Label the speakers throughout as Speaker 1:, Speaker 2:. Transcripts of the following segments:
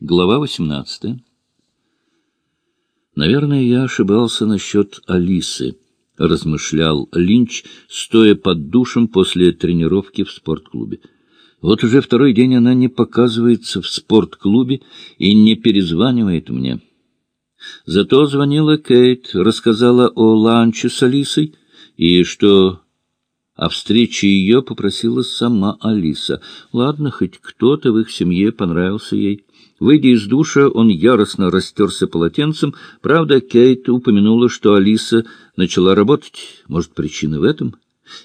Speaker 1: Глава 18. Наверное, я ошибался насчет Алисы, размышлял Линч, стоя под душем после тренировки в спортклубе. Вот уже второй день она не показывается в спортклубе и не перезванивает мне. Зато звонила Кейт, рассказала о ланче с Алисой и что о встрече ее попросила сама Алиса. Ладно, хоть кто-то в их семье понравился ей. Выйдя из душа, он яростно растерся полотенцем. Правда, Кейт упомянула, что Алиса начала работать. Может, причина в этом?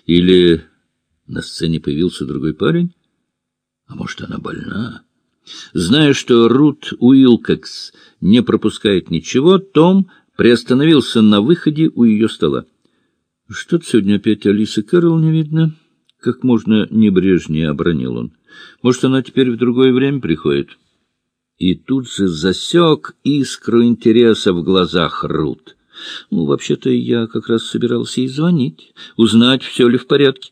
Speaker 1: Или на сцене появился другой парень? А может, она больна? Зная, что Рут Уилкокс не пропускает ничего, Том приостановился на выходе у ее стола. Что-то сегодня опять Алисы Кэрролл не видно. Как можно небрежнее обронил он. Может, она теперь в другое время приходит? И тут же засек искру интереса в глазах Рут. Ну, вообще-то я как раз собирался ей звонить, узнать, все ли в порядке.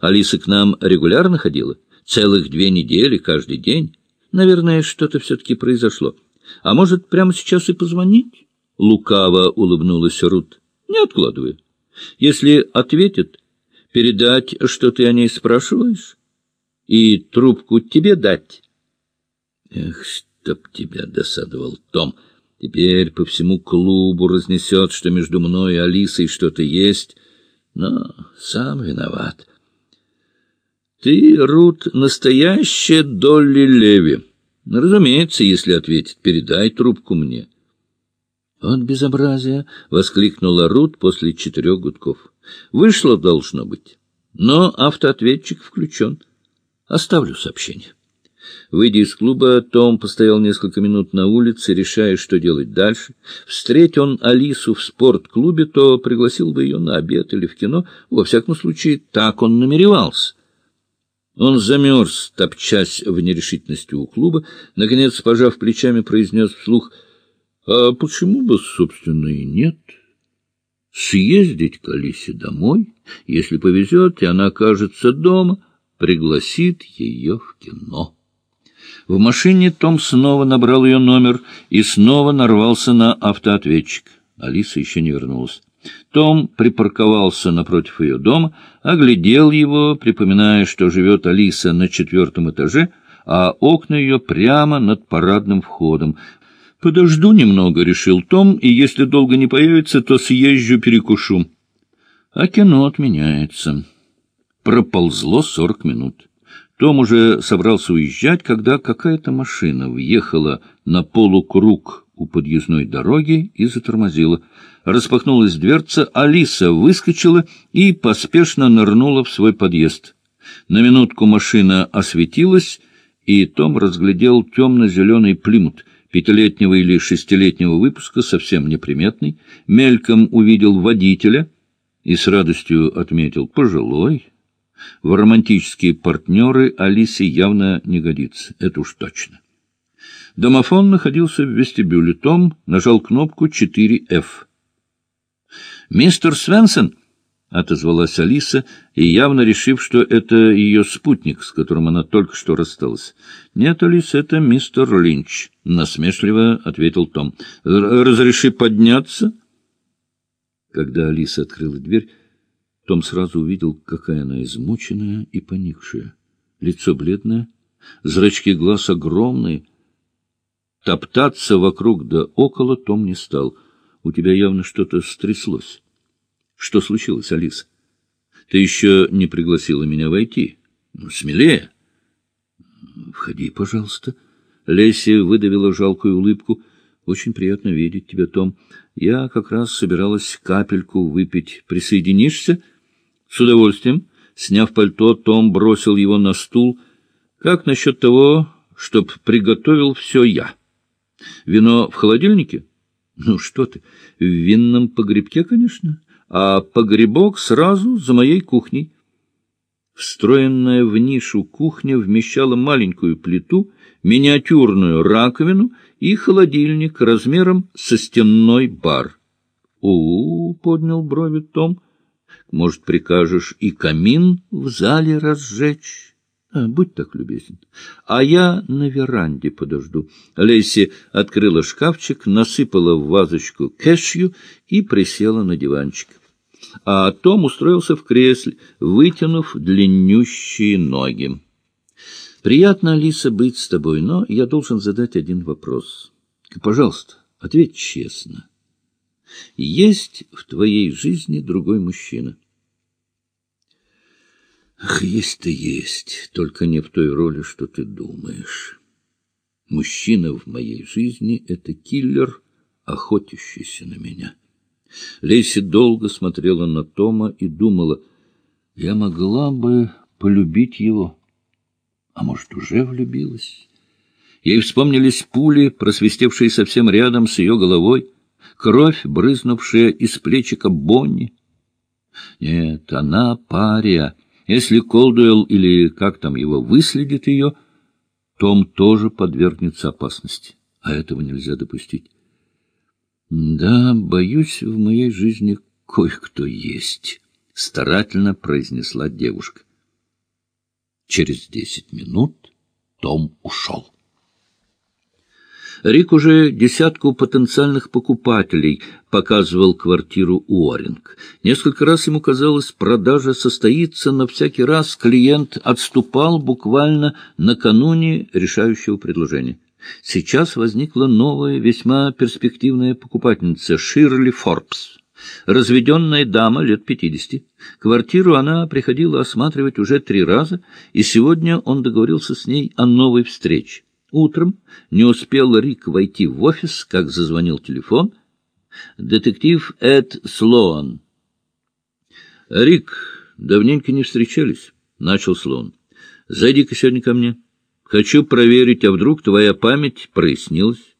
Speaker 1: Алиса к нам регулярно ходила, целых две недели, каждый день. Наверное, что-то все-таки произошло. А может, прямо сейчас и позвонить? Лукаво улыбнулась Рут. Не откладывай. Если ответит, передать, что ты о ней спрашиваешь, и трубку тебе дать. Эх, чтоб тебя досадовал Том. Теперь по всему клубу разнесет, что между мной и Алисой что-то есть, но сам виноват. Ты, Рут, настоящая Долли Леви. Разумеется, если ответит, передай трубку мне. — «Вот безобразие!» — воскликнула Рут после четырех гудков. «Вышло, должно быть. Но автоответчик включен. Оставлю сообщение». Выйдя из клуба, Том постоял несколько минут на улице, решая, что делать дальше. Встреть он Алису в спортклубе, то пригласил бы ее на обед или в кино. Во всяком случае, так он намеревался. Он замерз, топчась в нерешительности у клуба. Наконец, пожав плечами, произнес вслух — а почему бы, собственно, и нет? Съездить к Алисе домой, если повезет, и она окажется дома, пригласит ее в кино. В машине Том снова набрал ее номер и снова нарвался на автоответчик. Алиса еще не вернулась. Том припарковался напротив ее дома, оглядел его, припоминая, что живет Алиса на четвертом этаже, а окна ее прямо над парадным входом. «Подожду немного», — решил Том, — «и если долго не появится, то съезжу перекушу». А кино отменяется. Проползло сорок минут. Том уже собрался уезжать, когда какая-то машина въехала на полукруг у подъездной дороги и затормозила. Распахнулась дверца, Алиса выскочила и поспешно нырнула в свой подъезд. На минутку машина осветилась, и Том разглядел темно-зеленый плимут — пятилетнего или шестилетнего выпуска, совсем неприметный, мельком увидел водителя и с радостью отметил «пожилой». В романтические партнеры Алисе явно не годится, это уж точно. Домофон находился в вестибюле. Том нажал кнопку 4F. «Мистер Свенсон!» — отозвалась Алиса, и явно решив, что это ее спутник, с которым она только что рассталась. — Нет, Алиса, это мистер Линч, — насмешливо ответил Том. — Разреши подняться? Когда Алиса открыла дверь, том сразу увидел, какая она измученная и поникшая. Лицо бледное, зрачки глаз огромные. Топтаться вокруг да около Том не стал. У тебя явно что-то стряслось. Что случилось, Алиса? Ты еще не пригласила меня войти. Ну, смелее. Входи, пожалуйста. Леся выдавила жалкую улыбку. Очень приятно видеть тебя, Том. Я как раз собиралась капельку выпить. Присоединишься? С удовольствием. Сняв пальто, Том бросил его на стул. Как насчет того, чтоб приготовил все я? Вино в холодильнике? Ну что ты, в винном погребке, конечно а погребок сразу за моей кухней. Встроенная в нишу кухня вмещала маленькую плиту, миниатюрную раковину и холодильник размером со стенной бар. «У-у-у!» — поднял брови Том. «Может, прикажешь и камин в зале разжечь?» А, будь так любезен. А я на веранде подожду. Лейси открыла шкафчик, насыпала в вазочку кэшью и присела на диванчик. А Том устроился в кресле, вытянув длиннющие ноги. Приятно, Алиса, быть с тобой, но я должен задать один вопрос. Пожалуйста, ответь честно. Есть в твоей жизни другой мужчина? — Ах, есть-то есть, только не в той роли, что ты думаешь. Мужчина в моей жизни — это киллер, охотящийся на меня. Лейси долго смотрела на Тома и думала, я могла бы полюбить его, а может, уже влюбилась. Ей вспомнились пули, просвистевшие совсем рядом с ее головой, кровь, брызнувшая из плечика Бонни. Нет, она пария — если Колдуэлл или как там его выследит ее, Том тоже подвергнется опасности, а этого нельзя допустить. Да, боюсь, в моей жизни кое-кто есть, — старательно произнесла девушка. Через десять минут Том ушел. Рик уже десятку потенциальных покупателей показывал квартиру Уоринг. Несколько раз ему казалось, продажа состоится, но всякий раз клиент отступал буквально накануне решающего предложения. Сейчас возникла новая, весьма перспективная покупательница Ширли Форбс. Разведенная дама лет пятидесяти. Квартиру она приходила осматривать уже три раза, и сегодня он договорился с ней о новой встрече. Утром не успел Рик войти в офис, как зазвонил телефон. Детектив Эд Слоан. «Рик, давненько не встречались», — начал Слоан. «Зайди-ка сегодня ко мне. Хочу проверить, а вдруг твоя память прояснилась».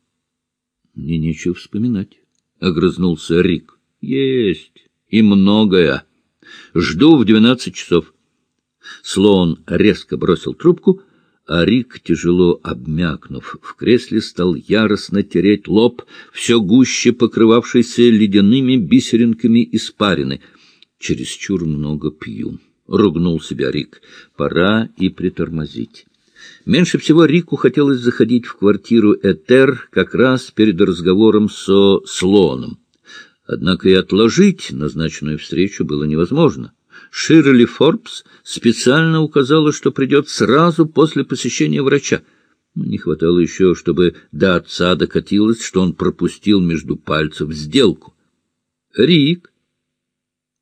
Speaker 1: «Мне нечего вспоминать», — огрызнулся Рик. «Есть, и многое. Жду в двенадцать часов». Слоан резко бросил трубку — а Рик, тяжело обмякнув в кресле, стал яростно тереть лоб, все гуще покрывавшийся ледяными бисеринками испарины. «Чересчур много пью», — ругнул себя Рик. «Пора и притормозить». Меньше всего Рику хотелось заходить в квартиру Этер как раз перед разговором со Слоном. Однако и отложить назначенную встречу было невозможно. Ширли Форбс специально указала, что придет сразу после посещения врача. Не хватало еще, чтобы до отца докатилось, что он пропустил между пальцев сделку. Рик,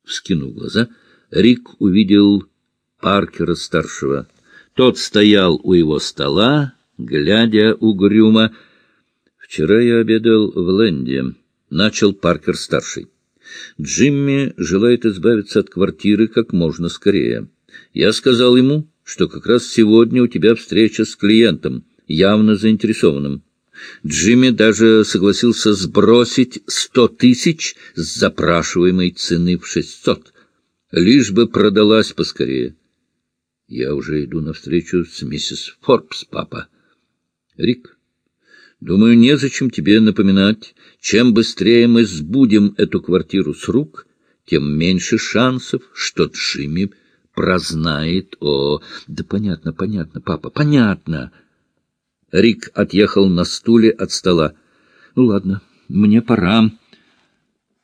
Speaker 1: вскинув глаза, Рик увидел Паркера-старшего. Тот стоял у его стола, глядя угрюмо. «Вчера я обедал в Ленде», — начал Паркер-старший. Джимми желает избавиться от квартиры как можно скорее. Я сказал ему, что как раз сегодня у тебя встреча с клиентом, явно заинтересованным. Джимми даже согласился сбросить сто тысяч с запрашиваемой цены в шестьсот, лишь бы продалась поскорее. Я уже иду навстречу с миссис Форбс, папа. Рик, Думаю, незачем тебе напоминать, чем быстрее мы сбудем эту квартиру с рук, тем меньше шансов, что Джимми прознает о... Да понятно, понятно, папа, понятно. Рик отъехал на стуле от стола. Ну, ладно, мне пора.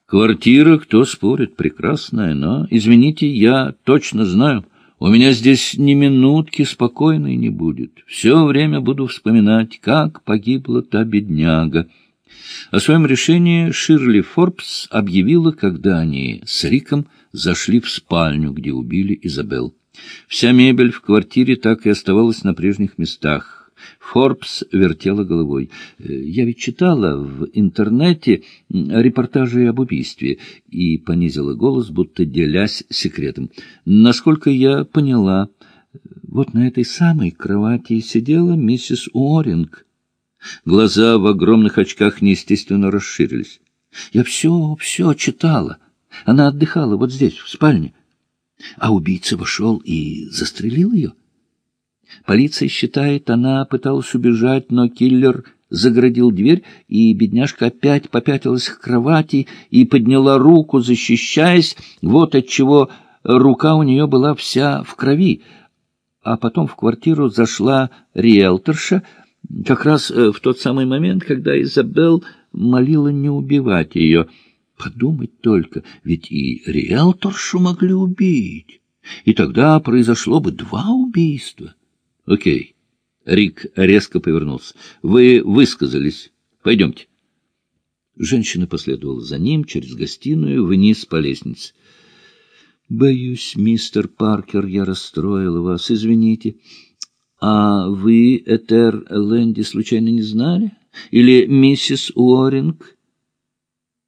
Speaker 1: Квартира, кто спорит, прекрасная, но, извините, я точно знаю, у меня здесь ни минутки спокойной не будет. Все время буду вспоминать, как погибла та бедняга. О своем решении Ширли Форбс объявила, когда они с Риком зашли в спальню, где убили Изабел. Вся мебель в квартире так и оставалась на прежних местах. Форбс вертела головой. «Э, «Я ведь читала в интернете репортажи об убийстве» и понизила голос, будто делясь секретом. «Насколько я поняла, вот на этой самой кровати сидела миссис Уоринг». Глаза в огромных очках неестественно расширились. «Я все, все читала. Она отдыхала вот здесь, в спальне. А убийца вошел и застрелил ее». Полиция считает, она пыталась убежать, но киллер заградил дверь, и бедняжка опять попятилась к кровати и подняла руку, защищаясь. Вот отчего рука у нее была вся в крови. а потом в квартиру зашла риэлторша, как раз э, в тот самый момент, когда Изабелл молила не убивать ее. Подумать только, ведь и риэлторшу могли убить. И тогда произошло бы два убийства. Окей. Рик резко повернулся. Вы высказались. Пойдемте. Женщина последовала за ним через гостиную вниз по лестнице. Боюсь, мистер Паркер, я расстроила вас. Извините. А вы Этер Лэнди случайно не знали? Или миссис Уоринг?